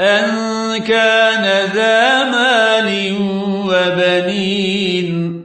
أن كان ذا مال وبنين